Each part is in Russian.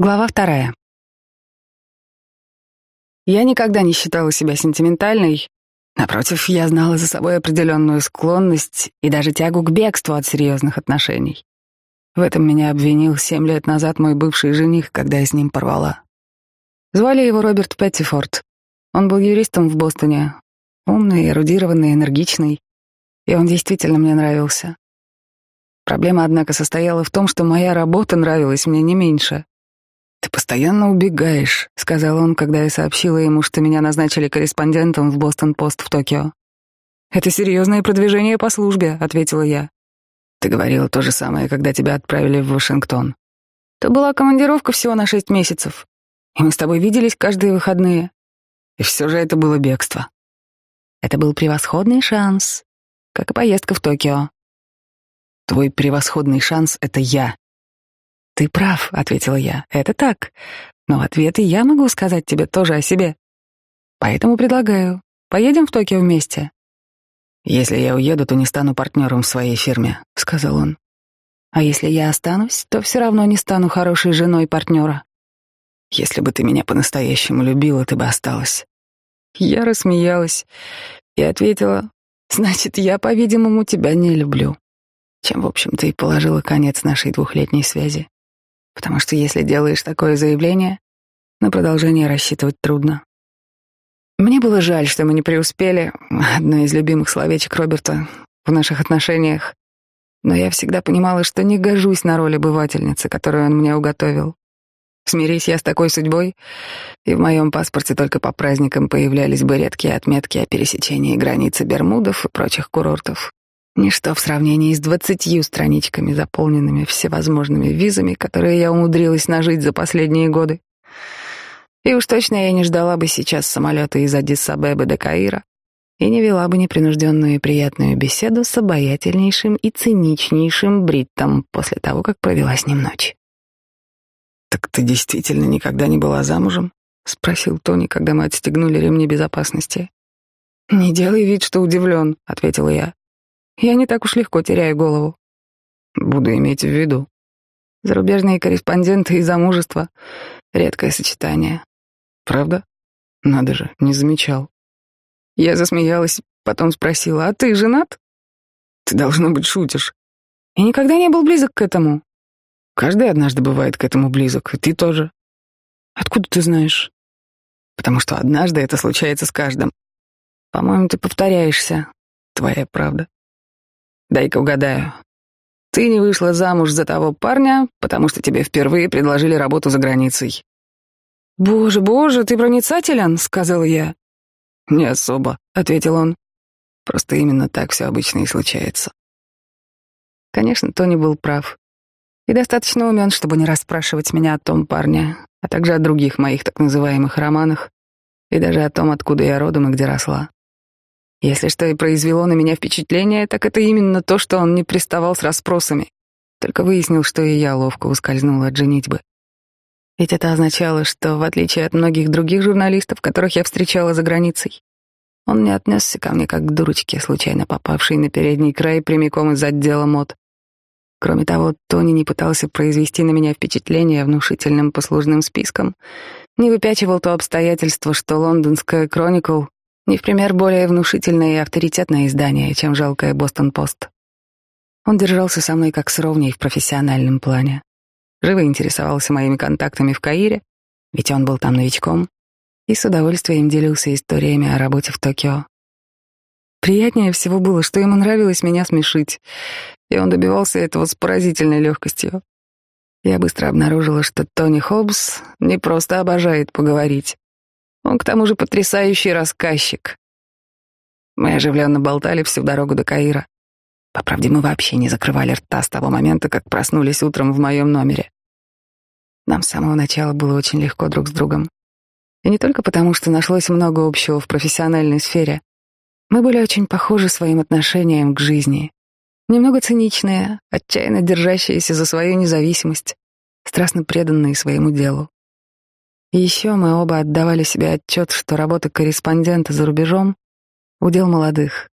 Глава вторая. Я никогда не считала себя сентиментальной. Напротив, я знала за собой определенную склонность и даже тягу к бегству от серьезных отношений. В этом меня обвинил семь лет назад мой бывший жених, когда я с ним порвала. Звали его Роберт Петтифорд. Он был юристом в Бостоне. Умный, эрудированный, энергичный. И он действительно мне нравился. Проблема, однако, состояла в том, что моя работа нравилась мне не меньше. «Ты постоянно убегаешь», — сказал он, когда я сообщила ему, что меня назначили корреспондентом в Бостон-Пост в Токио. «Это серьезное продвижение по службе», — ответила я. «Ты говорила то же самое, когда тебя отправили в Вашингтон. Это была командировка всего на шесть месяцев, и мы с тобой виделись каждые выходные. И все же это было бегство. Это был превосходный шанс, как и поездка в Токио. Твой превосходный шанс — это я, «Ты прав», — ответила я. «Это так. Но в ответ и я могу сказать тебе тоже о себе. Поэтому предлагаю, поедем в Токио вместе». «Если я уеду, то не стану партнером в своей фирме», — сказал он. «А если я останусь, то все равно не стану хорошей женой партнера». «Если бы ты меня по-настоящему любила, ты бы осталась». Я рассмеялась и ответила, «Значит, я, по-видимому, тебя не люблю». Чем, в общем-то, и положила конец нашей двухлетней связи потому что если делаешь такое заявление, на продолжение рассчитывать трудно. Мне было жаль, что мы не преуспели, одно из любимых словечек Роберта в наших отношениях, но я всегда понимала, что не гожусь на роль обывательницы, которую он мне уготовил. Смирись я с такой судьбой, и в моем паспорте только по праздникам появлялись бы редкие отметки о пересечении границы Бермудов и прочих курортов. Ничто в сравнении с двадцатью страничками, заполненными всевозможными визами, которые я умудрилась нажить за последние годы. И уж точно я не ждала бы сейчас самолета из Аддис-Абебы до Каира и не вела бы непринужденную и приятную беседу с обаятельнейшим и циничнейшим бриттом после того, как провела с ним ночь. «Так ты действительно никогда не была замужем?» — спросил Тони, когда мы отстегнули ремни безопасности. «Не делай вид, что удивлен», — ответила я. Я не так уж легко теряю голову. Буду иметь в виду. Зарубежные корреспонденты и замужество — редкое сочетание. Правда? Надо же, не замечал. Я засмеялась, потом спросила, а ты женат? Ты, должно быть, шутишь. И никогда не был близок к этому. Каждый однажды бывает к этому близок, и ты тоже. Откуда ты знаешь? Потому что однажды это случается с каждым. По-моему, ты повторяешься. Твоя правда. Дай-ка угадаю. Ты не вышла замуж за того парня, потому что тебе впервые предложили работу за границей. Боже, боже, ты проницателен, сказал я. Не особо, ответил он. Просто именно так все обычно и случается. Конечно, Тони был прав. И достаточно умен, чтобы не расспрашивать меня о том парне, а также о других моих так называемых романах, и даже о том, откуда я родом и где росла. Если что и произвело на меня впечатление, так это именно то, что он не приставал с расспросами, только выяснил, что и я ловко ускользнула от женитьбы. Ведь это означало, что, в отличие от многих других журналистов, которых я встречала за границей, он не отнесся ко мне как к дурочке, случайно попавшей на передний край прямиком из отдела мод. Кроме того, Тони не пытался произвести на меня впечатление внушительным послужным списком, не выпячивал то обстоятельство, что лондонская «Кроникл» Не в пример более внушительное и авторитетное издание, чем жалкое «Бостон-Пост». Он держался со мной как с ровней в профессиональном плане. Живо интересовался моими контактами в Каире, ведь он был там новичком, и с удовольствием делился историями о работе в Токио. Приятнее всего было, что ему нравилось меня смешить, и он добивался этого с поразительной легкостью. Я быстро обнаружила, что Тони Хоббс не просто обожает поговорить, он к тому же потрясающий рассказчик. Мы оживленно болтали всю дорогу до Каира. По правде, мы вообще не закрывали рта с того момента, как проснулись утром в моем номере. Нам с самого начала было очень легко друг с другом. И не только потому, что нашлось много общего в профессиональной сфере. Мы были очень похожи своим отношением к жизни. Немного циничные, отчаянно держащиеся за свою независимость, страстно преданные своему делу. Еще мы оба отдавали себе отчет, что работа корреспондента за рубежом — удел молодых.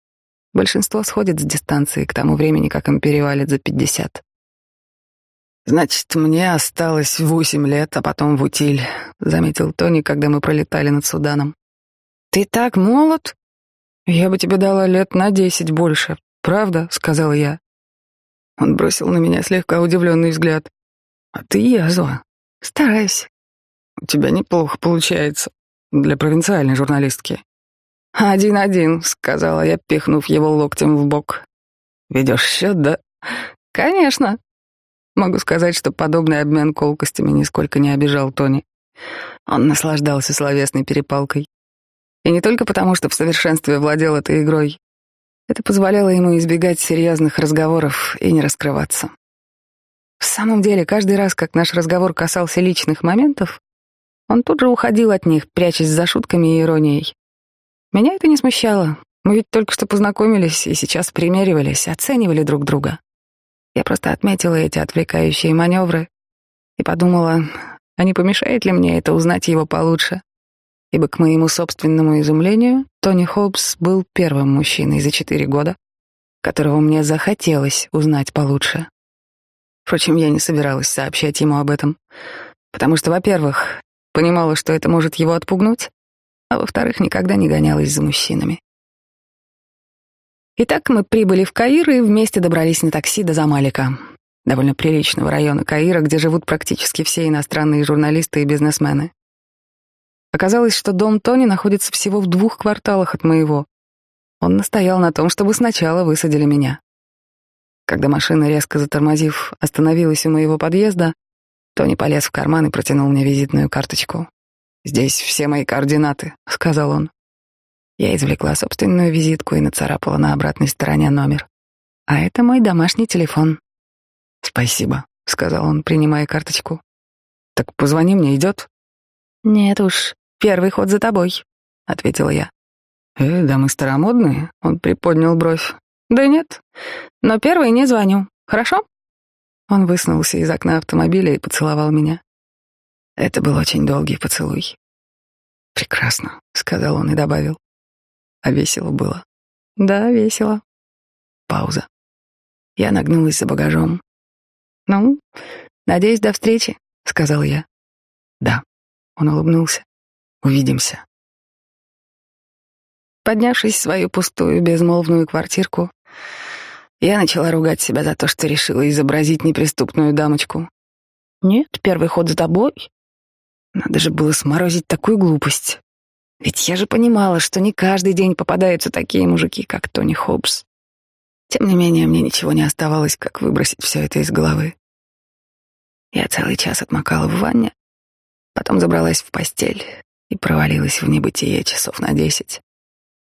Большинство сходит с дистанции к тому времени, как им перевалит за пятьдесят. Значит, мне осталось восемь лет, а потом в утиль, заметил Тони, когда мы пролетали над Суданом. Ты так молод? Я бы тебе дала лет на десять больше, правда? сказал я. Он бросил на меня слегка удивленный взгляд. А ты язва. Стараюсь. У тебя неплохо получается для провинциальной журналистки. «Один-один», — сказала я, пихнув его локтем в бок. «Ведешь счет, да?» «Конечно». Могу сказать, что подобный обмен колкостями нисколько не обижал Тони. Он наслаждался словесной перепалкой. И не только потому, что в совершенстве владел этой игрой. Это позволяло ему избегать серьезных разговоров и не раскрываться. В самом деле, каждый раз, как наш разговор касался личных моментов, он тут же уходил от них, прячась за шутками и иронией. Меня это не смущало. Мы ведь только что познакомились и сейчас примеривались, оценивали друг друга. Я просто отметила эти отвлекающие маневры и подумала, а не помешает ли мне это узнать его получше. Ибо, к моему собственному изумлению, Тони Хоббс был первым мужчиной за четыре года, которого мне захотелось узнать получше. Впрочем, я не собиралась сообщать ему об этом, потому что, во-первых, понимала, что это может его отпугнуть, а во-вторых, никогда не гонялась за мужчинами. Итак, мы прибыли в Каир и вместе добрались на такси до Замалика, довольно приличного района Каира, где живут практически все иностранные журналисты и бизнесмены. Оказалось, что дом Тони находится всего в двух кварталах от моего. Он настоял на том, чтобы сначала высадили меня. Когда машина, резко затормозив, остановилась у моего подъезда, Тони полез в карман и протянул мне визитную карточку. «Здесь все мои координаты», — сказал он. Я извлекла собственную визитку и нацарапала на обратной стороне номер. «А это мой домашний телефон». «Спасибо», — сказал он, принимая карточку. «Так позвони мне, идет?» «Нет уж, первый ход за тобой», — ответила я. «Э, да мы старомодные», — он приподнял бровь. «Да нет, но первый не звоню, хорошо?» Он высунулся из окна автомобиля и поцеловал меня. Это был очень долгий поцелуй. «Прекрасно», — сказал он и добавил. «А весело было?» «Да, весело». Пауза. Я нагнулась за багажом. «Ну, надеюсь, до встречи», — сказал я. «Да», — он улыбнулся. «Увидимся». Поднявшись в свою пустую, безмолвную квартирку, я начала ругать себя за то, что решила изобразить неприступную дамочку. «Нет, первый ход за тобой», надо же было сморозить такую глупость. Ведь я же понимала, что не каждый день попадаются такие мужики, как Тони Хоббс. Тем не менее, мне ничего не оставалось, как выбросить все это из головы. Я целый час отмокала в ванне, потом забралась в постель и провалилась в небытие часов на десять.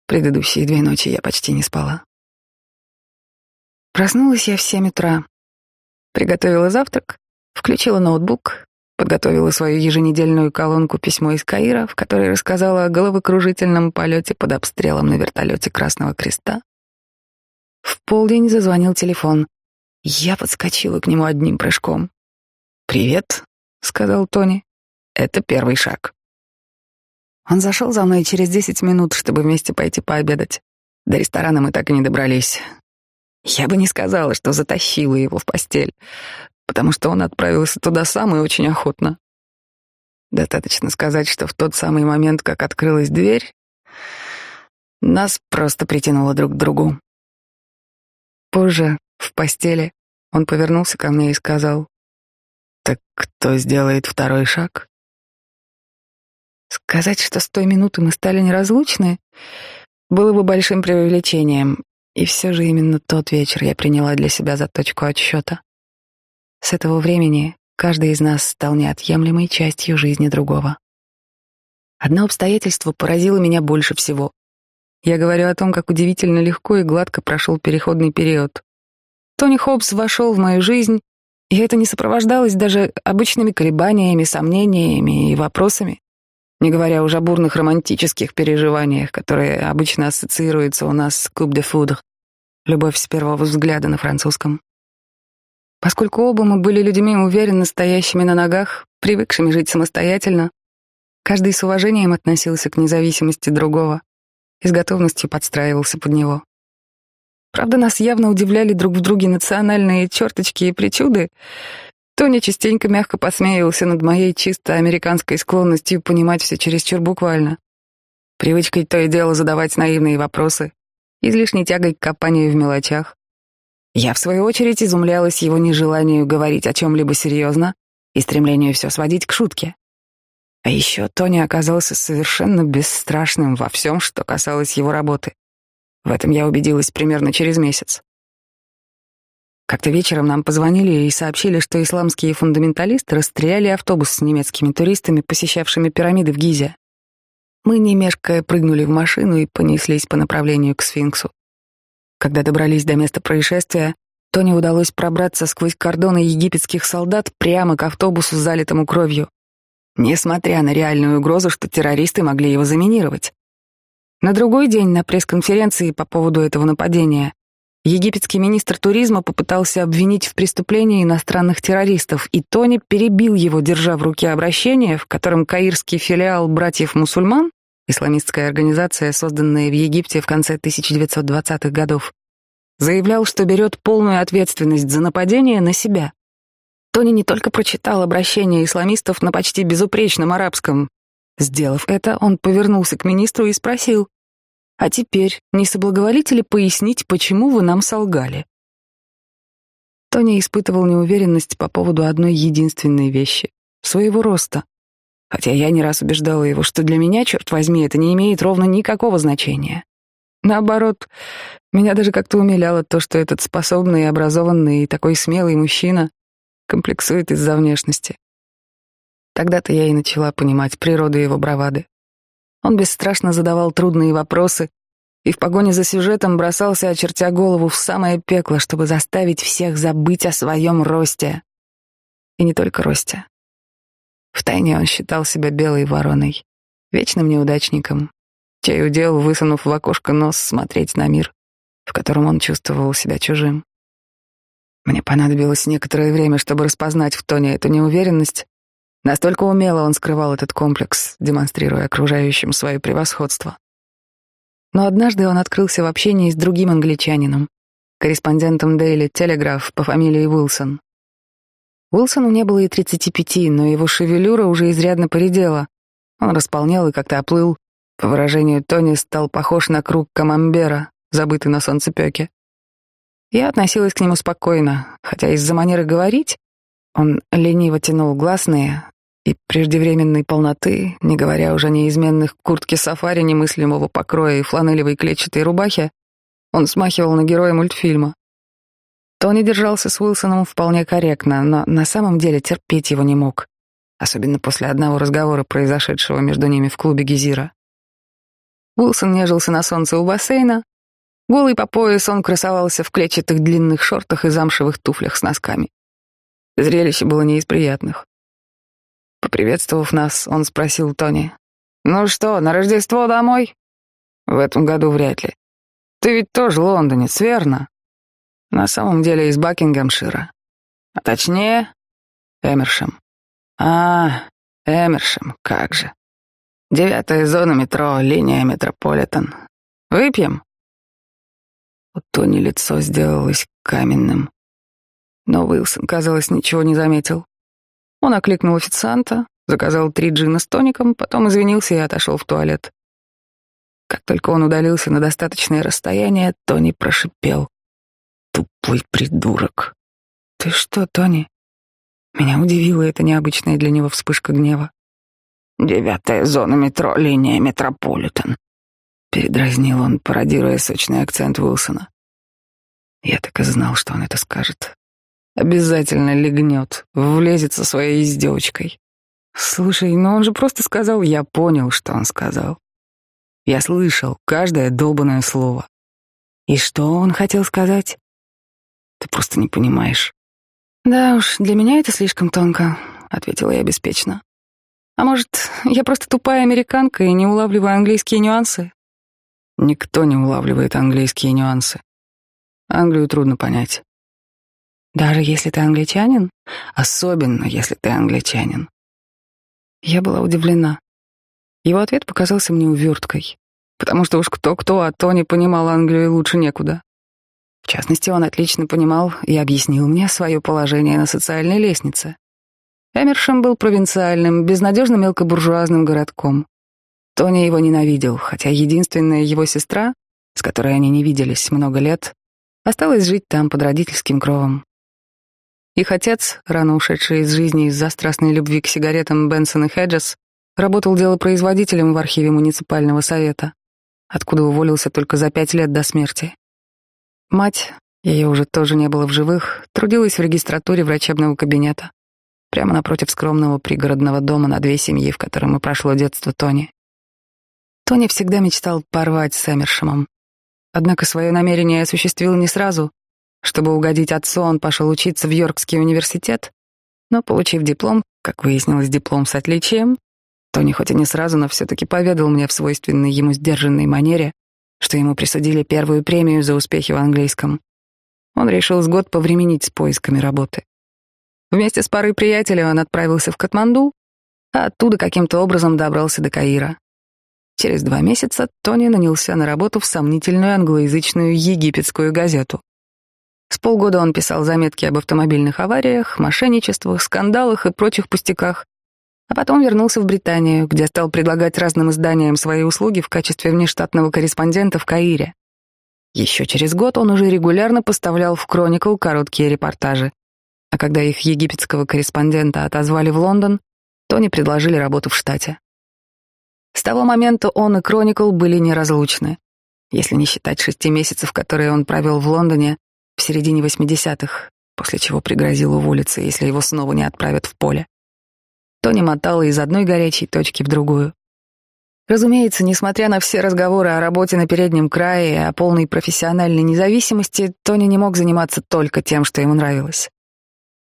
Предыдущие две ночи я почти не спала. Проснулась я в семь утра, приготовила завтрак, включила ноутбук, подготовила свою еженедельную колонку «Письмо из Каира», в которой рассказала о головокружительном полете под обстрелом на вертолете Красного Креста. В полдень зазвонил телефон. Я подскочила к нему одним прыжком. «Привет», — сказал Тони. «Это первый шаг». Он зашел за мной через десять минут, чтобы вместе пойти пообедать. До ресторана мы так и не добрались. Я бы не сказала, что затащила его в постель потому что он отправился туда сам и очень охотно. Достаточно сказать, что в тот самый момент, как открылась дверь, нас просто притянуло друг к другу. Позже, в постели, он повернулся ко мне и сказал, «Так кто сделает второй шаг?» Сказать, что с той минуты мы стали неразлучны, было бы большим преувеличением, и все же именно тот вечер я приняла для себя за точку отсчета. С этого времени каждый из нас стал неотъемлемой частью жизни другого. Одно обстоятельство поразило меня больше всего. Я говорю о том, как удивительно легко и гладко прошел переходный период. Тони Хоббс вошел в мою жизнь, и это не сопровождалось даже обычными колебаниями, сомнениями и вопросами, не говоря уже о бурных романтических переживаниях, которые обычно ассоциируются у нас с «Coupe de foudre» — любовь с первого взгляда на французском. Поскольку оба мы были людьми уверенно стоящими на ногах, привыкшими жить самостоятельно, каждый с уважением относился к независимости другого и с готовностью подстраивался под него. Правда, нас явно удивляли друг в друге национальные черточки и причуды, Тони частенько мягко посмеивался над моей чисто американской склонностью понимать все чересчур буквально. Привычкой то и дело задавать наивные вопросы, излишней тягой к копанию в мелочах. Я, в свою очередь, изумлялась его нежеланию говорить о чем-либо серьезно и стремлению все сводить к шутке. А еще Тони оказался совершенно бесстрашным во всем, что касалось его работы. В этом я убедилась примерно через месяц. Как-то вечером нам позвонили и сообщили, что исламские фундаменталисты расстреляли автобус с немецкими туристами, посещавшими пирамиды в Гизе. Мы, не прыгнули в машину и понеслись по направлению к сфинксу. Когда добрались до места происшествия, Тони удалось пробраться сквозь кордоны египетских солдат прямо к автобусу, залитому кровью, несмотря на реальную угрозу, что террористы могли его заминировать. На другой день на пресс-конференции по поводу этого нападения Египетский министр туризма попытался обвинить в преступлении иностранных террористов, и Тони перебил его, держа в руке обращение, в котором каирский филиал братьев-мусульман, исламистская организация, созданная в Египте в конце 1920-х годов, заявлял, что берет полную ответственность за нападение на себя. Тони не только прочитал обращение исламистов на почти безупречном арабском. Сделав это, он повернулся к министру и спросил, а теперь не соблаговолите ли пояснить, почему вы нам солгали? Тони испытывал неуверенность по поводу одной единственной вещи — своего роста. Хотя я не раз убеждала его, что для меня, черт возьми, это не имеет ровно никакого значения. Наоборот, меня даже как-то умиляло то, что этот способный, образованный и такой смелый мужчина комплексует из-за внешности. Тогда-то я и начала понимать природу его бравады. Он бесстрашно задавал трудные вопросы и в погоне за сюжетом бросался, очертя голову, в самое пекло, чтобы заставить всех забыть о своем росте. И не только росте. Втайне он считал себя белой вороной, вечным неудачником, чей удел, высунув в окошко нос, смотреть на мир, в котором он чувствовал себя чужим. Мне понадобилось некоторое время, чтобы распознать в Тоне эту неуверенность Настолько умело он скрывал этот комплекс, демонстрируя окружающим свое превосходство. Но однажды он открылся в общении с другим англичанином, корреспондентом Daily Telegraph по фамилии Уилсон. Уилсону не было и 35, но его шевелюра уже изрядно поредела. Он располнел и как-то оплыл. По выражению Тони, стал похож на круг камамбера, забытый на солнцепёке. Я относилась к нему спокойно, хотя из-за манеры говорить он лениво тянул гласные, и преждевременной полноты, не говоря уже о неизменных куртке сафари немыслимого покроя и фланелевой клетчатой рубахе, он смахивал на героя мультфильма. Тони держался с Уилсоном вполне корректно, но на самом деле терпеть его не мог, особенно после одного разговора, произошедшего между ними в клубе Гизира. Уилсон нежился на солнце у бассейна, голый по пояс он красовался в клетчатых длинных шортах и замшевых туфлях с носками. Зрелище было не из приятных. Поприветствовав нас, он спросил Тони. «Ну что, на Рождество домой?» «В этом году вряд ли. Ты ведь тоже лондонец, верно?» «На самом деле из Бакингемшира. А точнее, Эмершем». «А, Эмершем, как же. Девятая зона метро, линия Метрополитен. Выпьем?» У Тони лицо сделалось каменным. Но Уилсон, казалось, ничего не заметил. Он окликнул официанта, заказал три джина с тоником, потом извинился и отошел в туалет. Как только он удалился на достаточное расстояние, Тони прошипел. «Тупой придурок!» «Ты что, Тони?» Меня удивила эта необычная для него вспышка гнева. «Девятая зона метро, линия Метрополитен», — передразнил он, пародируя сочный акцент Уилсона. Я так и знал, что он это скажет. Обязательно легнет, влезет со своей издевочкой. Слушай, ну он же просто сказал, я понял, что он сказал. Я слышал каждое долбанное слово. И что он хотел сказать? Ты просто не понимаешь. Да уж, для меня это слишком тонко, ответила я беспечно. А может, я просто тупая американка и не улавливаю английские нюансы? Никто не улавливает английские нюансы. Англию трудно понять. Даже если ты англичанин? Особенно, если ты англичанин. Я была удивлена. Его ответ показался мне уверткой, потому что уж кто-кто, а Тони понимал Англию лучше некуда. В частности, он отлично понимал и объяснил мне свое положение на социальной лестнице. Эмершем был провинциальным, безнадежно мелкобуржуазным городком. Тони его ненавидел, хотя единственная его сестра, с которой они не виделись много лет, осталась жить там под родительским кровом. Их отец, рано ушедший из жизни из-за страстной любви к сигаретам Бенсон и Хеджес, работал делопроизводителем в архиве муниципального совета, откуда уволился только за пять лет до смерти. Мать, ее уже тоже не было в живых, трудилась в регистратуре врачебного кабинета, прямо напротив скромного пригородного дома на две семьи, в котором и прошло детство Тони. Тони всегда мечтал порвать с Эмершемом. Однако свое намерение осуществил не сразу. Чтобы угодить отцу, он пошел учиться в Йоркский университет, но, получив диплом, как выяснилось, диплом с отличием, Тони хоть и не сразу, но все-таки поведал мне в свойственной ему сдержанной манере, что ему присудили первую премию за успехи в английском. Он решил с год повременить с поисками работы. Вместе с парой приятелей он отправился в Катманду, а оттуда каким-то образом добрался до Каира. Через два месяца Тони нанялся на работу в сомнительную англоязычную египетскую газету. С полгода он писал заметки об автомобильных авариях, мошенничествах, скандалах и прочих пустяках, а потом вернулся в Британию, где стал предлагать разным изданиям свои услуги в качестве внештатного корреспондента в Каире. Еще через год он уже регулярно поставлял в Chronicle короткие репортажи, а когда их египетского корреспондента отозвали в Лондон, Тони предложили работу в штате. С того момента он и Chronicle были неразлучны, если не считать шести месяцев, которые он провел в Лондоне в середине 80-х, после чего пригрозил уволиться, если его снова не отправят в поле. Тони мотала из одной горячей точки в другую. Разумеется, несмотря на все разговоры о работе на переднем крае и о полной профессиональной независимости, Тони не мог заниматься только тем, что ему нравилось.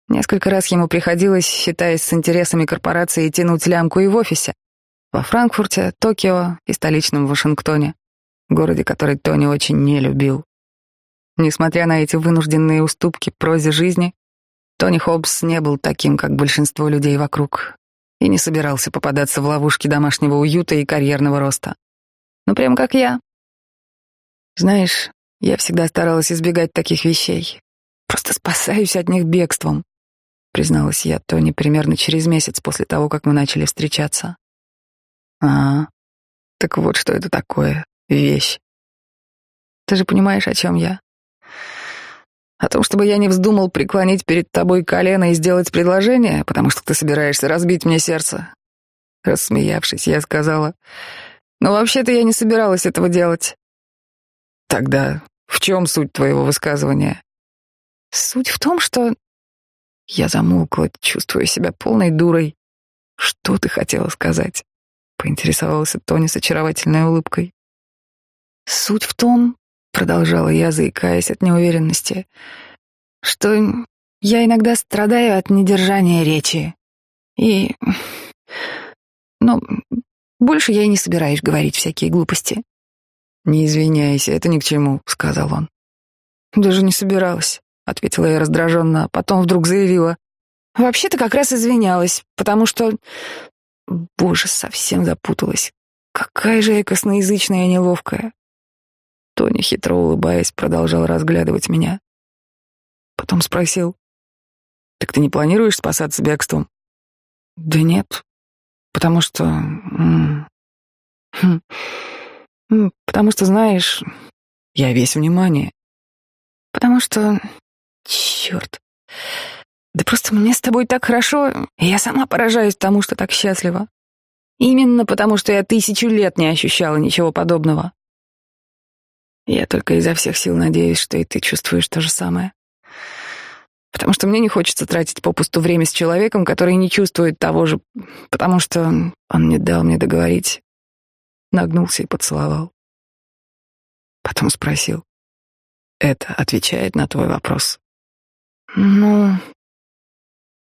Несколько раз ему приходилось, считаясь с интересами корпорации, тянуть лямку и в офисе. Во Франкфурте, Токио и столичном Вашингтоне, городе, который Тони очень не любил. Несмотря на эти вынужденные уступки прозе жизни, Тони Хоббс не был таким, как большинство людей вокруг, и не собирался попадаться в ловушки домашнего уюта и карьерного роста. Ну, прям как я. Знаешь, я всегда старалась избегать таких вещей. Просто спасаюсь от них бегством, призналась я Тони примерно через месяц после того, как мы начали встречаться. А, так вот что это такое, вещь. Ты же понимаешь, о чем я? О том, чтобы я не вздумал преклонить перед тобой колено и сделать предложение, потому что ты собираешься разбить мне сердце. Рассмеявшись, я сказала, но вообще-то я не собиралась этого делать. Тогда в чем суть твоего высказывания? Суть в том, что... Я замолкла, чувствуя себя полной дурой. Что ты хотела сказать? Поинтересовался Тони с очаровательной улыбкой. Суть в том, продолжала я, заикаясь от неуверенности, что я иногда страдаю от недержания речи. И... Но больше я и не собираюсь говорить всякие глупости. «Не извиняйся, это ни к чему», — сказал он. «Даже не собиралась», — ответила я раздраженно, а потом вдруг заявила. «Вообще-то как раз извинялась, потому что...» Боже, совсем запуталась. Какая же я косноязычная и неловкая. Тони, хитро улыбаясь, продолжал разглядывать меня. Потом спросил, «Так ты не планируешь спасаться бегством?» «Да нет, потому что... Хм, потому что, знаешь, я весь внимание. Потому что... Черт. Да просто мне с тобой так хорошо, и я сама поражаюсь тому, что так счастлива. Именно потому, что я тысячу лет не ощущала ничего подобного. Я только изо всех сил надеюсь, что и ты чувствуешь то же самое. Потому что мне не хочется тратить попусту время с человеком, который не чувствует того же, потому что он не дал мне договорить. Нагнулся и поцеловал. Потом спросил. Это отвечает на твой вопрос? Ну,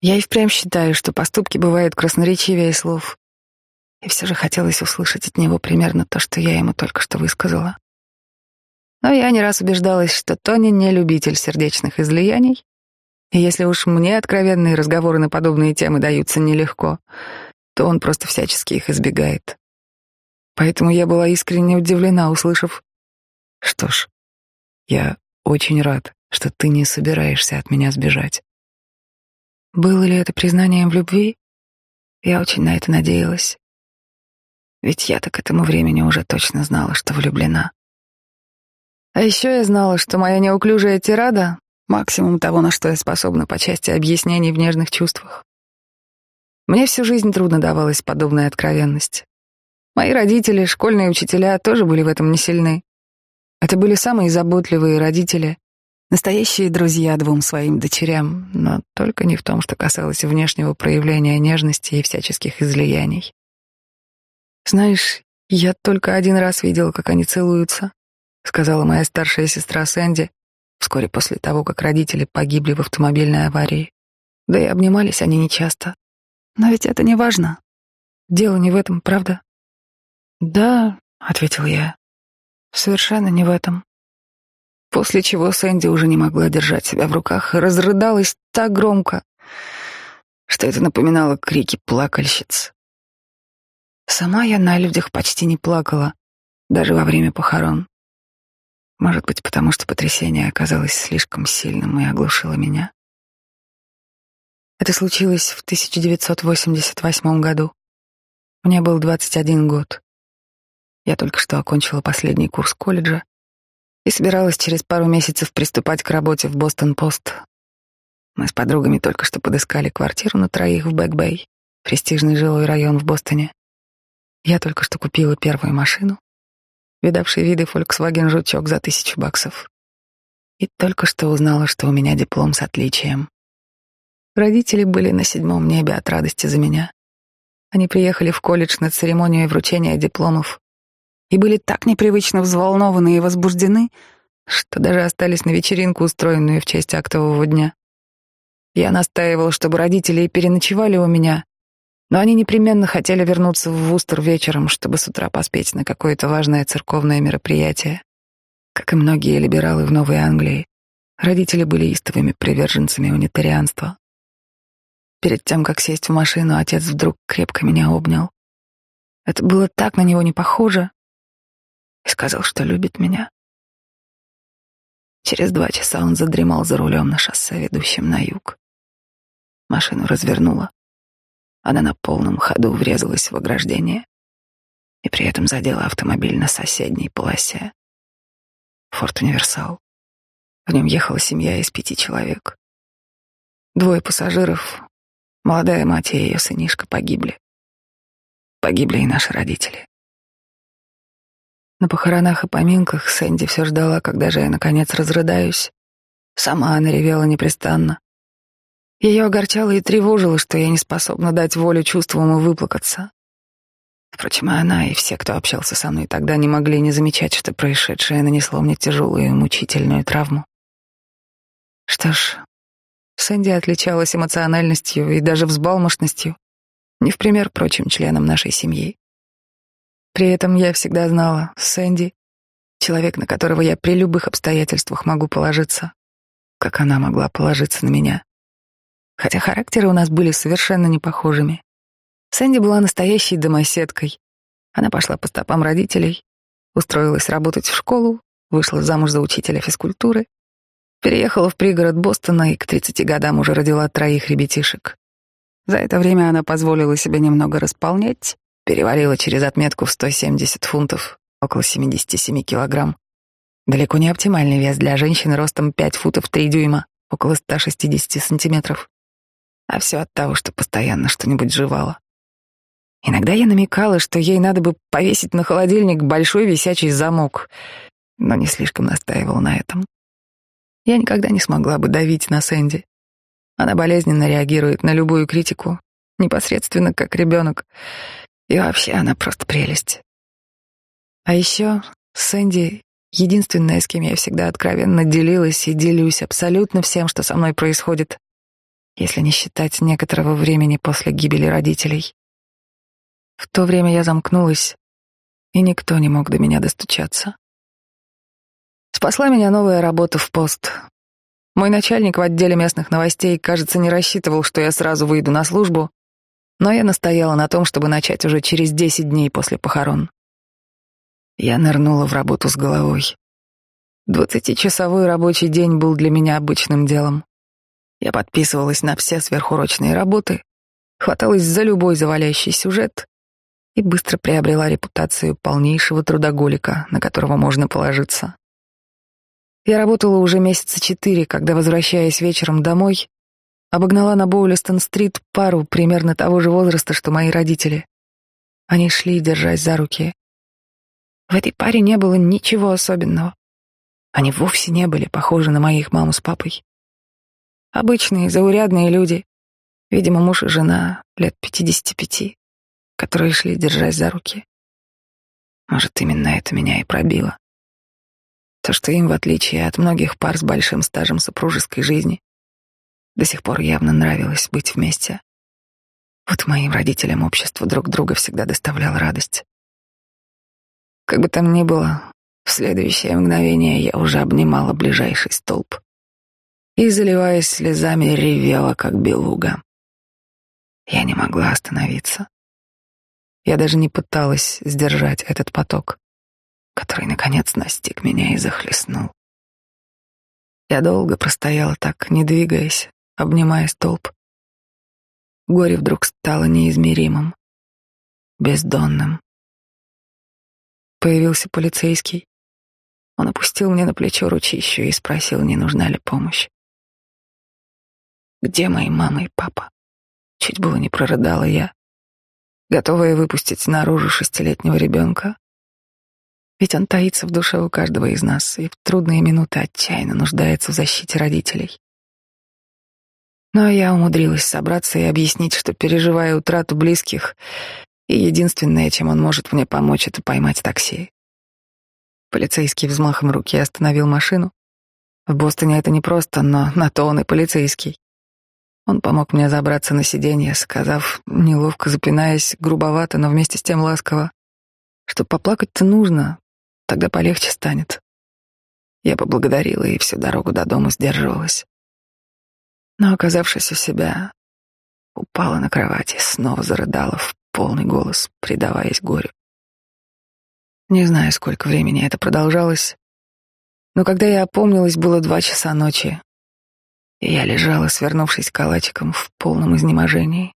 я и впрямь считаю, что поступки бывают красноречивее слов. И все же хотелось услышать от него примерно то, что я ему только что высказала. Но я не раз убеждалась, что Тони не любитель сердечных излияний, и если уж мне откровенные разговоры на подобные темы даются нелегко, то он просто всячески их избегает. Поэтому я была искренне удивлена, услышав, что ж, я очень рад, что ты не собираешься от меня сбежать. Было ли это признанием в любви? Я очень на это надеялась. Ведь я-то к этому времени уже точно знала, что влюблена. А еще я знала, что моя неуклюжая тирада — максимум того, на что я способна по части объяснений в нежных чувствах. Мне всю жизнь трудно давалась подобная откровенность. Мои родители, школьные учителя тоже были в этом не сильны. Это были самые заботливые родители, Настоящие друзья двум своим дочерям, но только не в том, что касалось внешнего проявления нежности и всяческих излияний. «Знаешь, я только один раз видела, как они целуются», — сказала моя старшая сестра Сэнди вскоре после того, как родители погибли в автомобильной аварии. Да и обнимались они нечасто. Но ведь это не важно. Дело не в этом, правда? «Да», — ответил я, — «совершенно не в этом». После чего Сэнди уже не могла держать себя в руках и разрыдалась так громко, что это напоминало крики плакальщиц. Сама я на людях почти не плакала, даже во время похорон. Может быть, потому что потрясение оказалось слишком сильным и оглушило меня. Это случилось в 1988 году. Мне был 21 год. Я только что окончила последний курс колледжа и собиралась через пару месяцев приступать к работе в Бостон-Пост. Мы с подругами только что подыскали квартиру на троих в Бэк-Бэй, престижный жилой район в Бостоне. Я только что купила первую машину, видавший виды Volkswagen жучок за тысячу баксов. И только что узнала, что у меня диплом с отличием. Родители были на седьмом небе от радости за меня. Они приехали в колледж на церемонию вручения дипломов и были так непривычно взволнованы и возбуждены, что даже остались на вечеринку, устроенную в честь актового дня. Я настаивал, чтобы родители переночевали у меня, но они непременно хотели вернуться в Вустер вечером, чтобы с утра поспеть на какое-то важное церковное мероприятие. Как и многие либералы в Новой Англии, родители были истовыми приверженцами унитарианства. Перед тем, как сесть в машину, отец вдруг крепко меня обнял. Это было так на него не похоже, и сказал, что любит меня. Через два часа он задремал за рулем на шоссе, ведущем на юг. Машину развернула. Она на полном ходу врезалась в ограждение и при этом задела автомобиль на соседней полосе. Форт Универсал. В нем ехала семья из пяти человек. Двое пассажиров, молодая мать и ее сынишка погибли. Погибли и наши родители. На похоронах и поминках Сэнди все ждала, когда же я, наконец, разрыдаюсь. Сама она ревела непрестанно. Ее огорчало и тревожило, что я не способна дать волю чувствам и выплакаться. Впрочем, и она, и все, кто общался со мной тогда, не могли не замечать, что происшедшее нанесло мне тяжелую и мучительную травму. Что ж, Сэнди отличалась эмоциональностью и даже взбалмошностью, не в пример прочим членам нашей семьи. При этом я всегда знала, Сэнди — человек, на которого я при любых обстоятельствах могу положиться, как она могла положиться на меня. Хотя характеры у нас были совершенно не похожими. Сэнди была настоящей домоседкой. Она пошла по стопам родителей, устроилась работать в школу, вышла замуж за учителя физкультуры, переехала в пригород Бостона и к 30 годам уже родила троих ребятишек. За это время она позволила себе немного располнять, перевалила через отметку в 170 фунтов, около 77 килограмм. Далеко не оптимальный вес для женщины ростом 5 футов 3 дюйма, около 160 сантиметров. А все от того, что постоянно что-нибудь жевала. Иногда я намекала, что ей надо бы повесить на холодильник большой висячий замок, но не слишком настаивала на этом. Я никогда не смогла бы давить на Сэнди. Она болезненно реагирует на любую критику, непосредственно как ребенок, и вообще она просто прелесть. А еще Сэнди — единственная, с кем я всегда откровенно делилась и делюсь абсолютно всем, что со мной происходит, если не считать некоторого времени после гибели родителей. В то время я замкнулась, и никто не мог до меня достучаться. Спасла меня новая работа в пост. Мой начальник в отделе местных новостей, кажется, не рассчитывал, что я сразу выйду на службу, но я настояла на том, чтобы начать уже через десять дней после похорон. Я нырнула в работу с головой. Двадцатичасовой рабочий день был для меня обычным делом. Я подписывалась на все сверхурочные работы, хваталась за любой завалящий сюжет и быстро приобрела репутацию полнейшего трудоголика, на которого можно положиться. Я работала уже месяца четыре, когда, возвращаясь вечером домой, обогнала на Боулистон-стрит пару примерно того же возраста, что мои родители. Они шли, держась за руки. В этой паре не было ничего особенного. Они вовсе не были похожи на моих маму с папой. Обычные, заурядные люди, видимо, муж и жена лет пятидесяти пяти, которые шли, держась за руки. Может, именно это меня и пробило. То, что им, в отличие от многих пар с большим стажем супружеской жизни, до сих пор явно нравилось быть вместе. Вот моим родителям общество друг друга всегда доставляло радость. Как бы там ни было, в следующее мгновение я уже обнимала ближайший столб и, заливаясь слезами, ревела, как белуга. Я не могла остановиться. Я даже не пыталась сдержать этот поток, который, наконец, настиг меня и захлестнул. Я долго простояла так, не двигаясь, обнимая столб. Горе вдруг стало неизмеримым, бездонным. Появился полицейский. Он опустил мне на плечо ручищу и спросил, не нужна ли помощь. Где мои мама и папа? Чуть было не прорыдала я, готовая выпустить наружу шестилетнего ребенка. Ведь он таится в душе у каждого из нас и в трудные минуты отчаянно нуждается в защите родителей. Но я умудрилась собраться и объяснить, что переживаю утрату близких, и единственное, чем он может мне помочь, это поймать такси. Полицейский взмахом руки остановил машину. В Бостоне это непросто, но на то он и полицейский. Он помог мне забраться на сиденье, сказав, неловко запинаясь, грубовато, но вместе с тем ласково, что поплакать-то нужно, тогда полегче станет. Я поблагодарила и всю дорогу до дома сдерживалась. Но, оказавшись у себя, упала на кровати, снова зарыдала в полный голос, предаваясь горю. Не знаю, сколько времени это продолжалось, но когда я опомнилась, было два часа ночи, я лежала, свернувшись калачиком в полном изнеможении.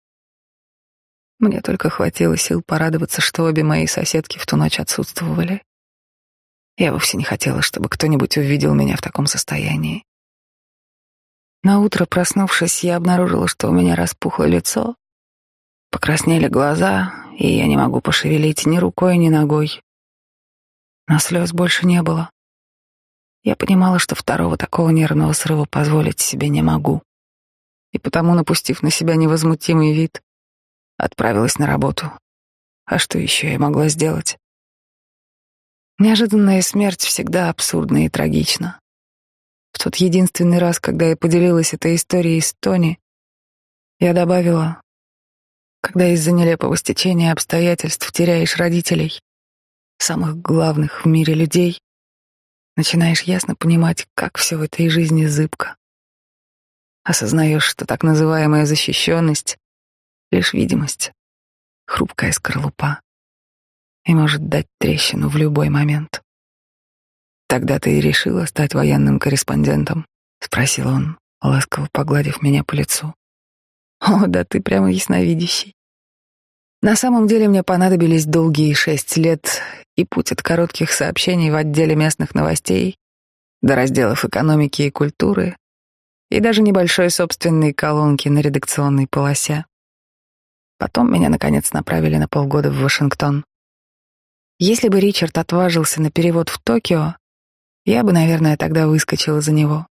Мне только хватило сил порадоваться, что обе мои соседки в ту ночь отсутствовали. Я вовсе не хотела, чтобы кто-нибудь увидел меня в таком состоянии. На утро, проснувшись, я обнаружила, что у меня распухло лицо, покраснели глаза, и я не могу пошевелить ни рукой, ни ногой. Но слез больше не было. Я понимала, что второго такого нервного срыва позволить себе не могу. И потому, напустив на себя невозмутимый вид, отправилась на работу. А что еще я могла сделать? Неожиданная смерть всегда абсурдна и трагична. В тот единственный раз, когда я поделилась этой историей с Тони, я добавила, когда из-за нелепого стечения обстоятельств теряешь родителей, самых главных в мире людей, начинаешь ясно понимать, как все в этой жизни зыбко. Осознаешь, что так называемая защищенность — лишь видимость, хрупкая скорлупа, и может дать трещину в любой момент. «Тогда ты и решила стать военным корреспондентом?» — спросил он, ласково погладив меня по лицу. «О, да ты прямо ясновидящий. На самом деле мне понадобились долгие шесть лет и путь от коротких сообщений в отделе местных новостей до разделов экономики и культуры и даже небольшой собственной колонки на редакционной полосе. Потом меня, наконец, направили на полгода в Вашингтон. Если бы Ричард отважился на перевод в Токио, я бы, наверное, тогда выскочила за него.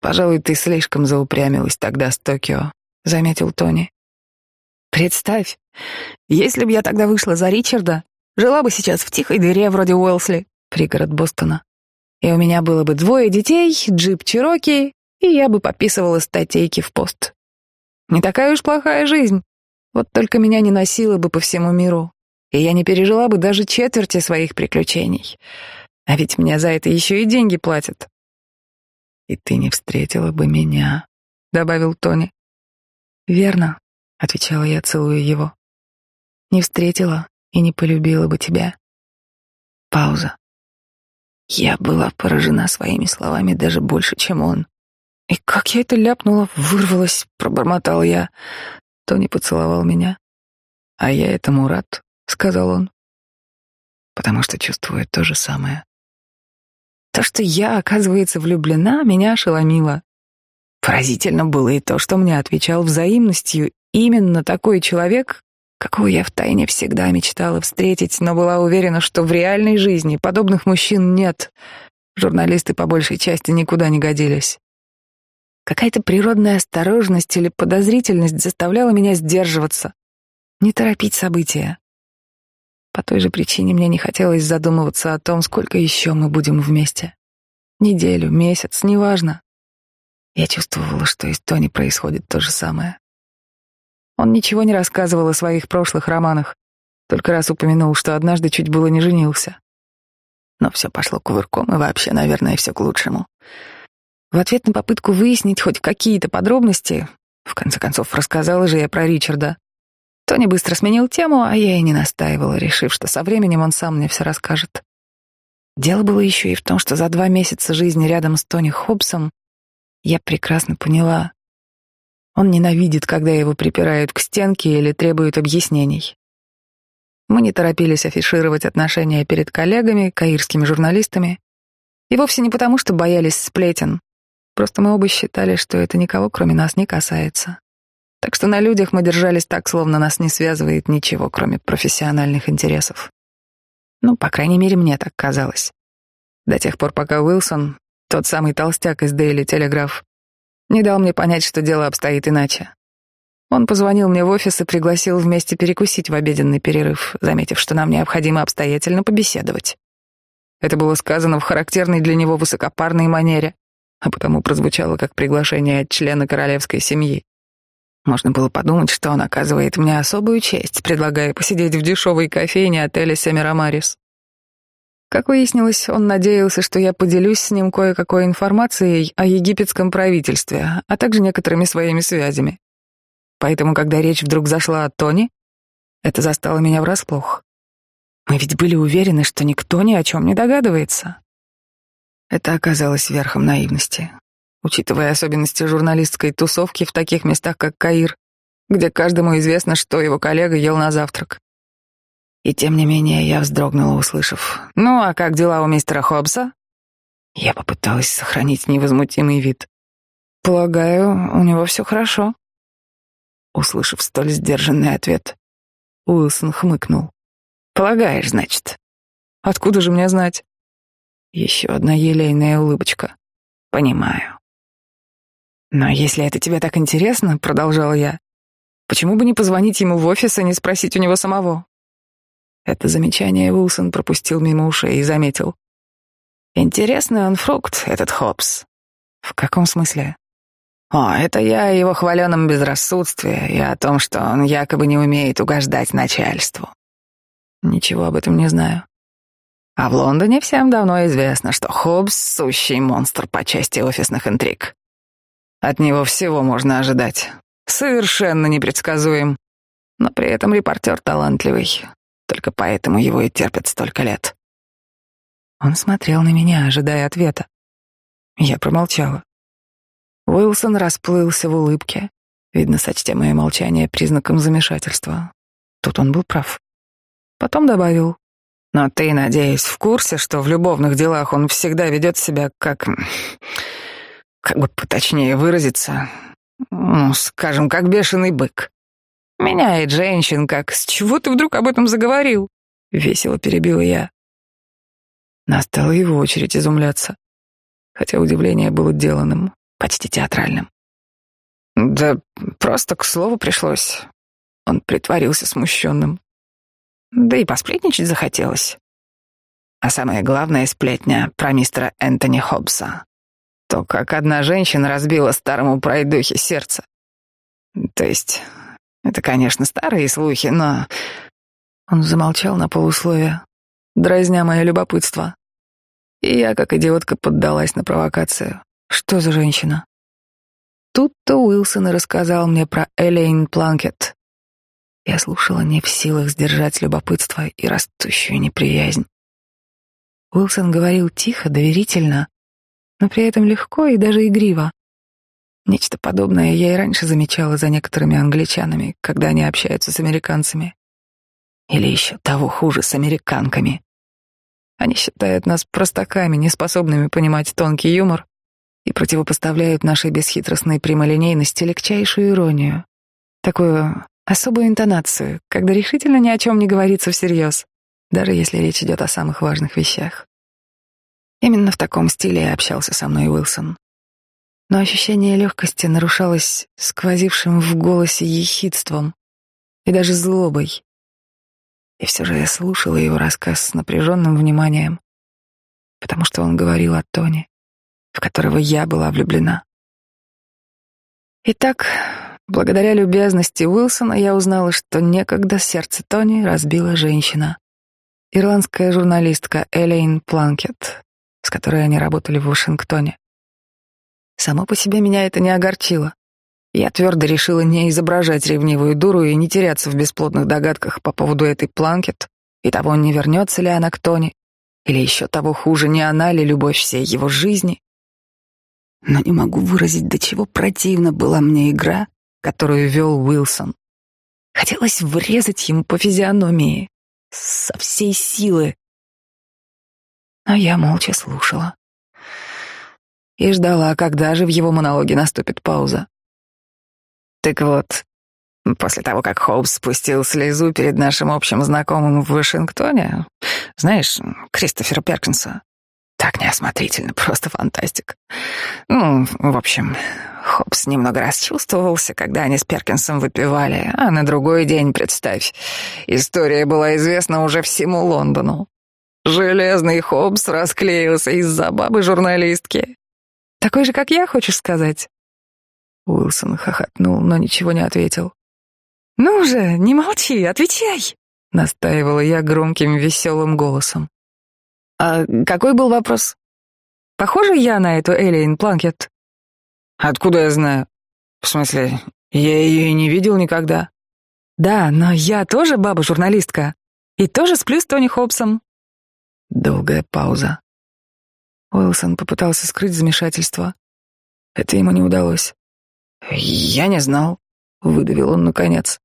«Пожалуй, ты слишком заупрямилась тогда с Токио», — заметил Тони. Представь, если бы я тогда вышла за Ричарда, жила бы сейчас в тихой дыре вроде Уэлсли, пригород Бостона. И у меня было бы двое детей, джип Чироки, и я бы подписывала статейки в пост. Не такая уж плохая жизнь. Вот только меня не носило бы по всему миру, и я не пережила бы даже четверти своих приключений. А ведь мне за это еще и деньги платят. И ты не встретила бы меня, добавил Тони. Верно, отвечала я, целуя его. Не встретила и не полюбила бы тебя. Пауза. Я была поражена своими словами даже больше, чем он. И как я это ляпнула, вырвалась, пробормотал я. Тони поцеловал меня. А я этому рад, сказал он. Потому что чувствую то же самое. То, что я, оказывается, влюблена, меня ошеломило. Поразительно было и то, что мне отвечал взаимностью именно такой человек, какого я втайне всегда мечтала встретить, но была уверена, что в реальной жизни подобных мужчин нет. Журналисты по большей части никуда не годились. Какая-то природная осторожность или подозрительность заставляла меня сдерживаться, не торопить события. По той же причине мне не хотелось задумываться о том, сколько еще мы будем вместе. Неделю, месяц, неважно. Я чувствовала, что и с Тони происходит то же самое. Он ничего не рассказывал о своих прошлых романах, только раз упомянул, что однажды чуть было не женился. Но все пошло кувырком, и вообще, наверное, все к лучшему. В ответ на попытку выяснить хоть какие-то подробности, в конце концов, рассказала же я про Ричарда, Тони быстро сменил тему, а я и не настаивала, решив, что со временем он сам мне все расскажет. Дело было еще и в том, что за два месяца жизни рядом с Тони Хоббсом я прекрасно поняла, он ненавидит, когда его припирают к стенке или требуют объяснений. Мы не торопились афишировать отношения перед коллегами, каирскими журналистами, и вовсе не потому, что боялись сплетен. Просто мы оба считали, что это никого, кроме нас, не касается. Так что на людях мы держались так, словно нас не связывает ничего, кроме профессиональных интересов. Ну, по крайней мере, мне так казалось. До тех пор, пока Уилсон, тот самый толстяк из Дейли Телеграф, не дал мне понять, что дело обстоит иначе. Он позвонил мне в офис и пригласил вместе перекусить в обеденный перерыв, заметив, что нам необходимо обстоятельно побеседовать. Это было сказано в характерной для него высокопарной манере, а потому прозвучало как приглашение от члена королевской семьи. Можно было подумать, что он оказывает мне особую честь, предлагая посидеть в дешевой кофейне отеля Семирамарис. Как выяснилось, он надеялся, что я поделюсь с ним кое-какой информацией о египетском правительстве, а также некоторыми своими связями. Поэтому, когда речь вдруг зашла о Тони, это застало меня врасплох. Мы ведь были уверены, что никто ни о чем не догадывается. Это оказалось верхом наивности, учитывая особенности журналистской тусовки в таких местах, как Каир, где каждому известно, что его коллега ел на завтрак. И тем не менее я вздрогнула, услышав. «Ну, а как дела у мистера Хоббса?» Я попыталась сохранить невозмутимый вид. «Полагаю, у него все хорошо». Услышав столь сдержанный ответ, Уилсон хмыкнул. «Полагаешь, значит?» «Откуда же мне знать?» Еще одна елейная улыбочка. «Понимаю». «Но если это тебе так интересно», — продолжала я, «почему бы не позвонить ему в офис и не спросить у него самого?» Это замечание Уилсон пропустил мимо ушей и заметил. «Интересный он фрукт, этот Хопс». «В каком смысле?» «О, это я о его хваленом безрассудстве и о том, что он якобы не умеет угождать начальству». «Ничего об этом не знаю». А в Лондоне всем давно известно, что Хоббс — сущий монстр по части офисных интриг. От него всего можно ожидать. Совершенно непредсказуем. Но при этом репортер талантливый. Только поэтому его и терпят столько лет. Он смотрел на меня, ожидая ответа. Я промолчала. Уилсон расплылся в улыбке, видно, сочтя мое молчание признаком замешательства. Тут он был прав. Потом добавил. «Но ты, надеюсь, в курсе, что в любовных делах он всегда ведет себя как... как бы поточнее выразиться, ну, скажем, как бешеный бык. Меняет женщин, как «С чего ты вдруг об этом заговорил?» Весело перебила я. Настала его очередь изумляться, хотя удивление было деланным, почти театральным. «Да просто к слову пришлось». Он притворился смущенным. Да и посплетничать захотелось. А самое главное сплетня про мистера Энтони Хоббса. То, как одна женщина разбила старому пройдухе сердце. То есть это, конечно, старые слухи, но... Он замолчал на полусловие, дразня мое любопытство. И я, как идиотка, поддалась на провокацию. Что за женщина? Тут-то Уилсон и рассказал мне про Элейн Планкет. Я слушала не в силах сдержать любопытство и растущую неприязнь. Уилсон говорил тихо, доверительно, но при этом легко и даже игриво. Нечто подобное я и раньше замечала за некоторыми англичанами, когда они общаются с американцами. Или еще того хуже, с американками. Они считают нас простаками, неспособными понимать тонкий юмор, и противопоставляют нашей бесхитростной прямолинейности легчайшую иронию, такую особую интонацию, когда решительно ни о чем не говорится всерьез, даже если речь идет о самых важных вещах. Именно в таком стиле и общался со мной Уилсон. Но ощущение легкости нарушалось сквозившим в голосе ехидством и даже злобой. И все же я слушала его рассказ с напряженным вниманием, потому что он говорил о Тоне, в которого я была влюблена. Итак, благодаря любезности Уилсона я узнала, что некогда сердце Тони разбила женщина, ирландская журналистка Элейн Планкет, с которой они работали в Вашингтоне. Само по себе меня это не огорчило. Я твердо решила не изображать ревнивую дуру и не теряться в бесплодных догадках по поводу этой Планкет и того, не вернется ли она к Тони, или еще того хуже, не она ли любовь всей его жизни. Но не могу выразить, до чего противна была мне игра, которую вел Уилсон. Хотелось врезать ему по физиономии со всей силы. Но я молча слушала и ждала, когда же в его монологе наступит пауза. Так вот, после того, как Хоупс спустил слезу перед нашим общим знакомым в Вашингтоне, знаешь, Кристофера Перкинса, так неосмотрительно, просто фантастик. Ну, в общем, Хопс немного расчувствовался, когда они с Перкинсом выпивали, а на другой день, представь, история была известна уже всему Лондону. Железный Хопс расклеился из-за бабы-журналистки. Такой же, как я, хочешь сказать? Уилсон хохотнул, но ничего не ответил. «Ну же, не молчи, отвечай!» — настаивала я громким веселым голосом. «А какой был вопрос?» «Похожа я на эту Элейн Планкет?» «Откуда я знаю?» «В смысле, я ее и не видел никогда». «Да, но я тоже баба-журналистка. И тоже сплю с Тони Хоббсом». Долгая пауза. Уилсон попытался скрыть замешательство. Это ему не удалось. «Я не знал», — выдавил он наконец.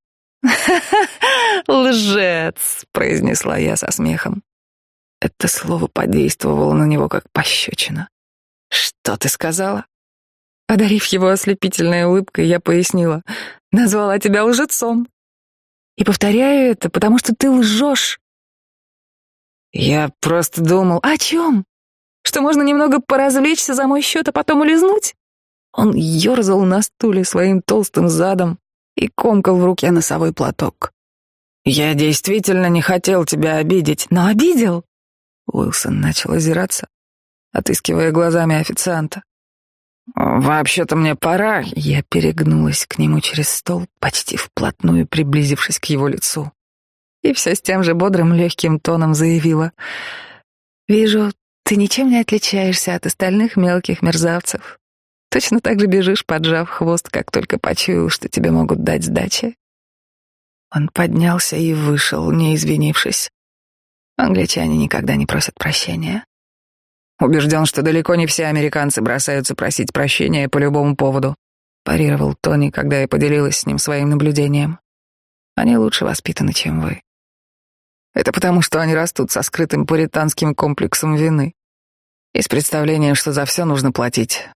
«Лжец», — произнесла я со смехом. Это слово подействовало на него как пощечина. «Что ты сказала?» Одарив его ослепительной улыбкой, я пояснила. «Назвала тебя лжецом. И повторяю это, потому что ты лжешь». «Я просто думал...» «О чем? Что можно немного поразвлечься за мой счет, а потом улизнуть?» Он ерзал на стуле своим толстым задом и комкал в руке носовой платок. «Я действительно не хотел тебя обидеть, но обидел!» Уилсон начал озираться, отыскивая глазами официанта. «Вообще-то мне пора». Я перегнулась к нему через стол, почти вплотную приблизившись к его лицу. И все с тем же бодрым легким тоном заявила. «Вижу, ты ничем не отличаешься от остальных мелких мерзавцев. Точно так же бежишь, поджав хвост, как только почуял, что тебе могут дать сдачи. Он поднялся и вышел, не извинившись. Англичане никогда не просят прощения. Убежден, что далеко не все американцы бросаются просить прощения по любому поводу, парировал Тони, когда я поделилась с ним своим наблюдением. Они лучше воспитаны, чем вы. Это потому, что они растут со скрытым пуританским комплексом вины. Из представления, что за все нужно платить,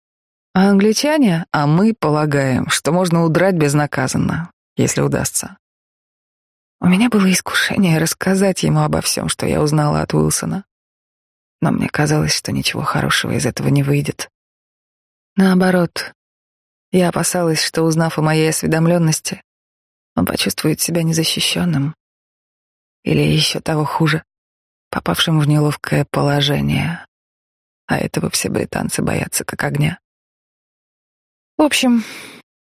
а англичане, а мы полагаем, что можно удрать безнаказанно, если удастся. У меня было искушение рассказать ему обо всем, что я узнала от Уилсона. Но мне казалось, что ничего хорошего из этого не выйдет. Наоборот, я опасалась, что, узнав о моей осведомленности, он почувствует себя незащищенным. Или еще того хуже, попавшим в неловкое положение. А этого все британцы боятся как огня. В общем,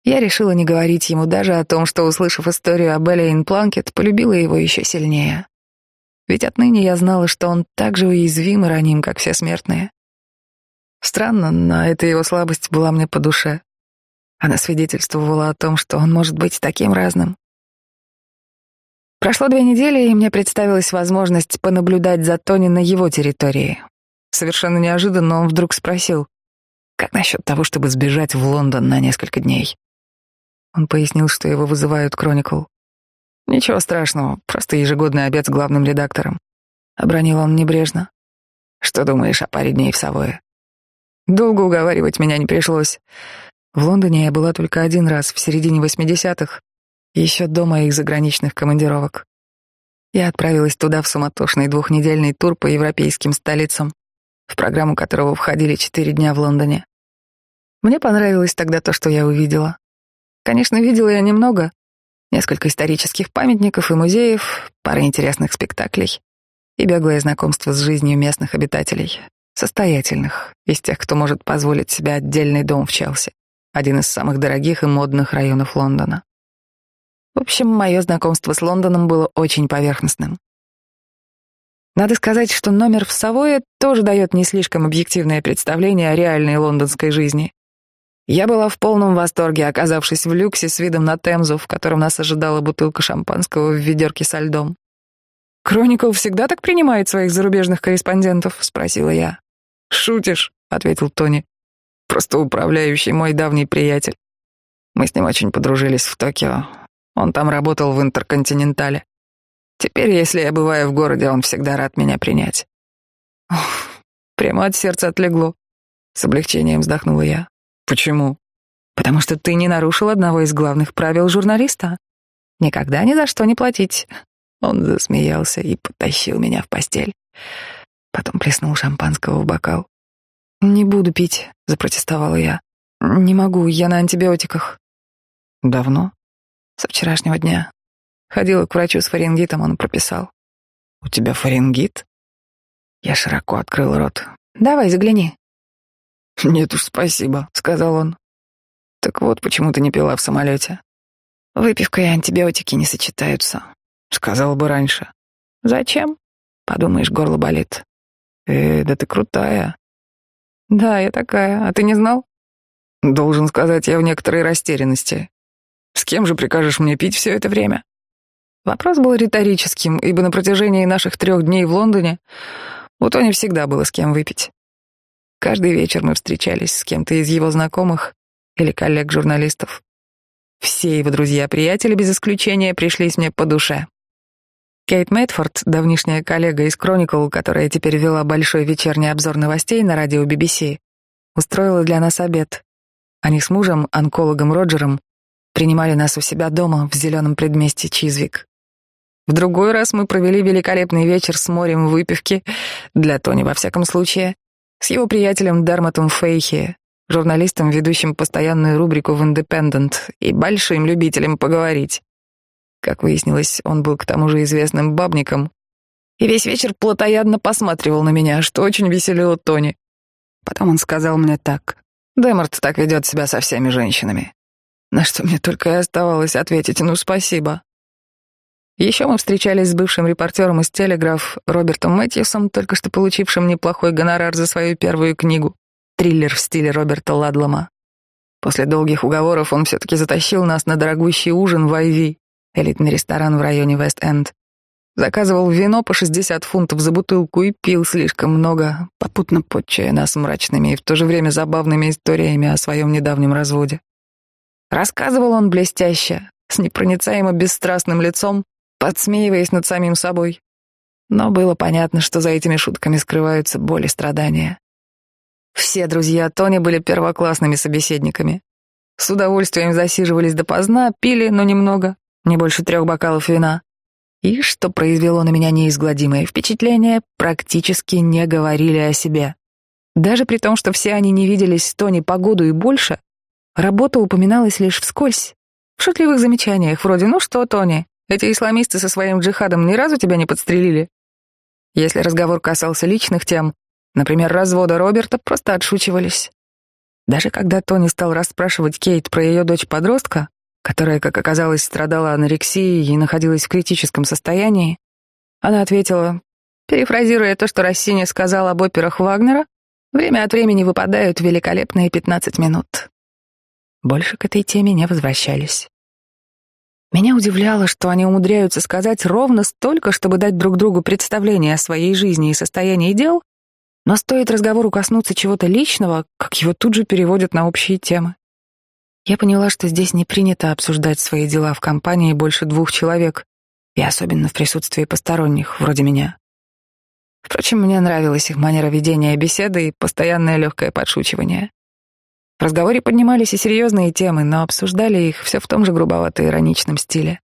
я решила не говорить ему даже о том, что, услышав историю об Элейн Планкет, полюбила его еще сильнее. Ведь отныне я знала, что он так же уязвим и раним, как все смертные. Странно, но эта его слабость была мне по душе. Она свидетельствовала о том, что он может быть таким разным. Прошло две недели, и мне представилась возможность понаблюдать за Тони на его территории, Совершенно неожиданно он вдруг спросил, «Как насчет того, чтобы сбежать в Лондон на несколько дней?» Он пояснил, что его вызывают Кроникл. «Ничего страшного, просто ежегодный обед с главным редактором», — обронил он небрежно. «Что думаешь о паре дней в Савое?» Долго уговаривать меня не пришлось. В Лондоне я была только один раз, в середине восьмидесятых, еще до моих заграничных командировок. Я отправилась туда в суматошный двухнедельный тур по европейским столицам, в программу которого входили четыре дня в Лондоне. Мне понравилось тогда то, что я увидела. Конечно, видела я немного. Несколько исторических памятников и музеев, пара интересных спектаклей и беглое знакомство с жизнью местных обитателей, состоятельных, из тех, кто может позволить себе отдельный дом в Челси, один из самых дорогих и модных районов Лондона. В общем, мое знакомство с Лондоном было очень поверхностным. Надо сказать, что номер в Савое тоже дает не слишком объективное представление о реальной лондонской жизни. Я была в полном восторге, оказавшись в люксе с видом на Темзу, в котором нас ожидала бутылка шампанского в ведерке со льдом. «Кроникл всегда так принимает своих зарубежных корреспондентов?» — спросила я. «Шутишь?» — ответил Тони. «Просто управляющий мой давний приятель. Мы с ним очень подружились в Токио, он там работал в Интерконтинентале. Теперь, если я бываю в городе, он всегда рад меня принять. Ох, прямо от сердца отлегло. С облегчением вздохнула я. Почему? Потому что ты не нарушил одного из главных правил журналиста. Никогда ни за что не платить. Он засмеялся и потащил меня в постель. Потом плеснул шампанского в бокал. «Не буду пить», — запротестовала я. «Не могу, я на антибиотиках». «Давно?» Со вчерашнего дня. Ходила к врачу с фарингитом, он прописал. «У тебя фарингит?» Я широко открыл рот. «Давай, загляни». «Нет уж, спасибо», — сказал он. «Так вот, почему ты не пила в самолете?» «Выпивка и антибиотики не сочетаются», — сказал бы раньше. «Зачем?» «Подумаешь, горло болит». «Э, да ты крутая». «Да, я такая. А ты не знал?» «Должен сказать, я в некоторой растерянности. С кем же прикажешь мне пить все это время? Вопрос был риторическим, ибо на протяжении наших трех дней в Лондоне у Тони всегда было с кем выпить. Каждый вечер мы встречались с кем-то из его знакомых или коллег-журналистов. Все его друзья-приятели без исключения пришлись мне по душе. Кейт Мэтфорд, давнишняя коллега из Chronicle, которая теперь вела большой вечерний обзор новостей на радио BBC, устроила для нас обед. Они с мужем, онкологом Роджером, принимали нас у себя дома в зеленом предместье Чизвик. В другой раз мы провели великолепный вечер с морем выпивки, для Тони во всяком случае, с его приятелем Дерматом Фейхи, журналистом, ведущим постоянную рубрику в «Индепендент» и большим любителем поговорить. Как выяснилось, он был к тому же известным бабником и весь вечер плотоядно посматривал на меня, что очень веселило Тони. Потом он сказал мне так. «Демарт так ведет себя со всеми женщинами. На что мне только и оставалось ответить «ну спасибо». Еще мы встречались с бывшим репортером из «Телеграф» Робертом Мэтьюсом, только что получившим неплохой гонорар за свою первую книгу «Триллер в стиле Роберта Ладлома». После долгих уговоров он все-таки затащил нас на дорогущий ужин в Айви, элитный ресторан в районе Вест-Энд. Заказывал вино по 60 фунтов за бутылку и пил слишком много, попутно подчая нас мрачными и в то же время забавными историями о своем недавнем разводе. Рассказывал он блестяще, с непроницаемо бесстрастным лицом, подсмеиваясь над самим собой. Но было понятно, что за этими шутками скрываются боль и страдания. Все друзья Тони были первоклассными собеседниками. С удовольствием засиживались допоздна, пили, но немного, не больше трех бокалов вина. И, что произвело на меня неизгладимое впечатление, практически не говорили о себе. Даже при том, что все они не виделись с Тони по году и больше, Работа упоминалась лишь вскользь, в шутливых замечаниях, вроде «Ну что, Тони, эти исламисты со своим джихадом ни разу тебя не подстрелили?» Если разговор касался личных тем, например, развода Роберта, просто отшучивались. Даже когда Тони стал расспрашивать Кейт про ее дочь-подростка, которая, как оказалось, страдала анорексией и находилась в критическом состоянии, она ответила, перефразируя то, что Россини сказал об операх Вагнера, время от времени выпадают великолепные 15 минут. Больше к этой теме не возвращались. Меня удивляло, что они умудряются сказать ровно столько, чтобы дать друг другу представление о своей жизни и состоянии дел, Но стоит разговору коснуться чего-то личного, как его тут же переводят на общие темы. Я поняла, что здесь не принято обсуждать свои дела в компании больше двух человек, и особенно в присутствии посторонних, вроде меня. Впрочем, мне нравилась их манера ведения беседы и постоянное легкое подшучивание. В разговоре поднимались и серьезные темы, но обсуждали их все в том же грубовато-ироничном стиле.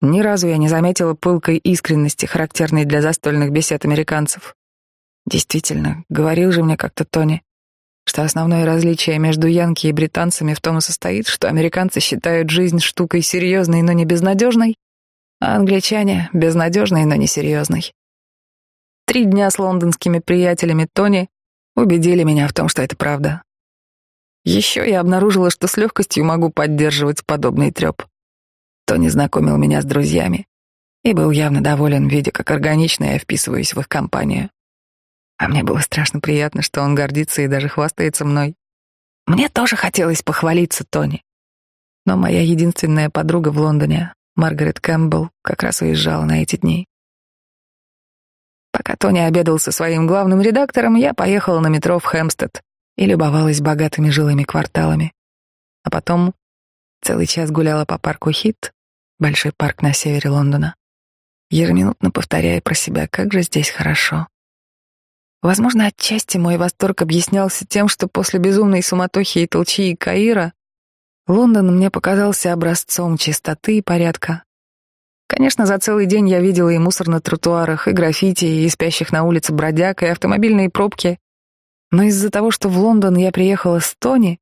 Ни разу я не заметила пылкой искренности, характерной для застольных бесед американцев. Действительно, говорил же мне как-то Тони, что основное различие между янки и британцами в том и состоит, что американцы считают жизнь штукой серьезной, но не безнадежной, а англичане — безнадежной, но не серьезной. Три дня с лондонскими приятелями Тони убедили меня в том, что это правда. Еще я обнаружила, что с легкостью могу поддерживать подобный треп. Тони знакомил меня с друзьями и был явно доволен, видя, как органично я вписываюсь в их компанию. А мне было страшно приятно, что он гордится и даже хвастается мной. Мне тоже хотелось похвалиться Тони. Но моя единственная подруга в Лондоне, Маргарет Кэмпбелл, как раз уезжала на эти дни. Пока Тони обедал со своим главным редактором, я поехала на метро в Хэмстед и любовалась богатыми жилыми кварталами. А потом целый час гуляла по парку Хит, большой парк на севере Лондона, ежеминутно повторяя про себя, как же здесь хорошо. Возможно, отчасти мой восторг объяснялся тем, что после безумной суматохи и толчии Каира Лондон мне показался образцом чистоты и порядка. Конечно, за целый день я видела и мусор на тротуарах, и граффити, и спящих на улице бродяг, и автомобильные пробки. Но из-за того, что в Лондон я приехала с Тони,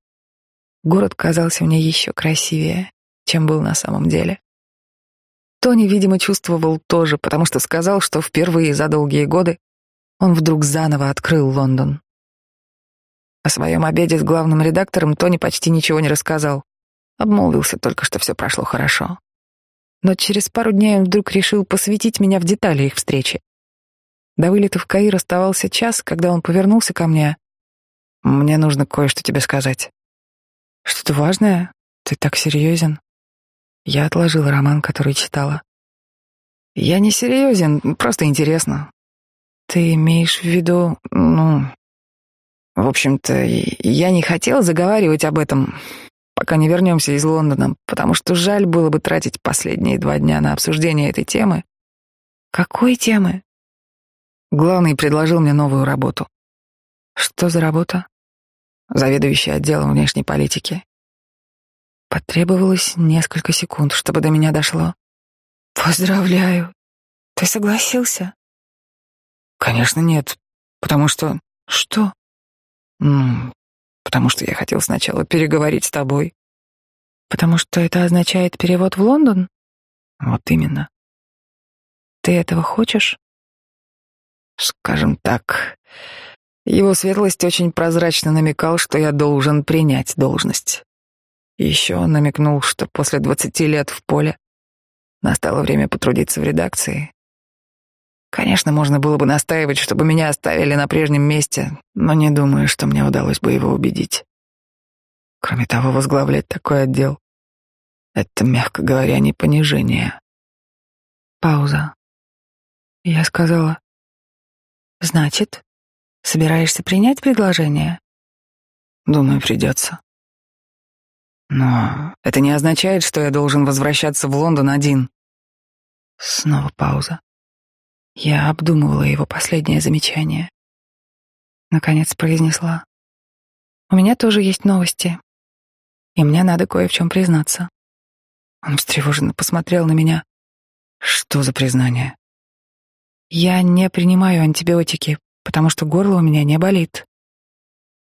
город казался мне еще красивее, чем был на самом деле. Тони, видимо, чувствовал тоже, потому что сказал, что впервые за долгие годы он вдруг заново открыл Лондон. О своем обеде с главным редактором Тони почти ничего не рассказал. Обмолвился только, что все прошло хорошо. Но через пару дней он вдруг решил посвятить меня в детали их встречи. До вылета в Каир оставался час, когда он повернулся ко мне. «Мне нужно кое-что тебе сказать». «Что-то важное? Ты так серьезен?» Я отложила роман, который читала. «Я не серьезен, просто интересно. Ты имеешь в виду, ну... В общем-то, я не хотел заговаривать об этом, пока не вернемся из Лондона, потому что жаль было бы тратить последние два дня на обсуждение этой темы. Какой темы? Главный предложил мне новую работу. Что за работа? Заведующий отделом внешней политики. Потребовалось несколько секунд, чтобы до меня дошло. Поздравляю. Ты согласился? Конечно, нет. Потому что... Что? Ну, потому что я хотел сначала переговорить с тобой. Потому что это означает перевод в Лондон? Вот именно. Ты этого хочешь? Скажем так, его светлость очень прозрачно намекал, что я должен принять должность. еще он намекнул, что после двадцати лет в поле настало время потрудиться в редакции, Конечно, можно было бы настаивать, чтобы меня оставили на прежнем месте, но не думаю, что мне удалось бы его убедить. Кроме того, возглавлять такой отдел — это, мягко говоря, не понижение. Пауза. Я сказала, «Значит, собираешься принять предложение?» «Думаю, придется». «Но это не означает, что я должен возвращаться в Лондон один». Снова пауза. Я обдумывала его последнее замечание. Наконец произнесла. «У меня тоже есть новости, и мне надо кое в чем признаться». Он встревоженно посмотрел на меня. «Что за признание?» «Я не принимаю антибиотики, потому что горло у меня не болит.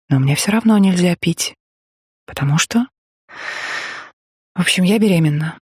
Но мне все равно нельзя пить. Потому что...» «В общем, я беременна».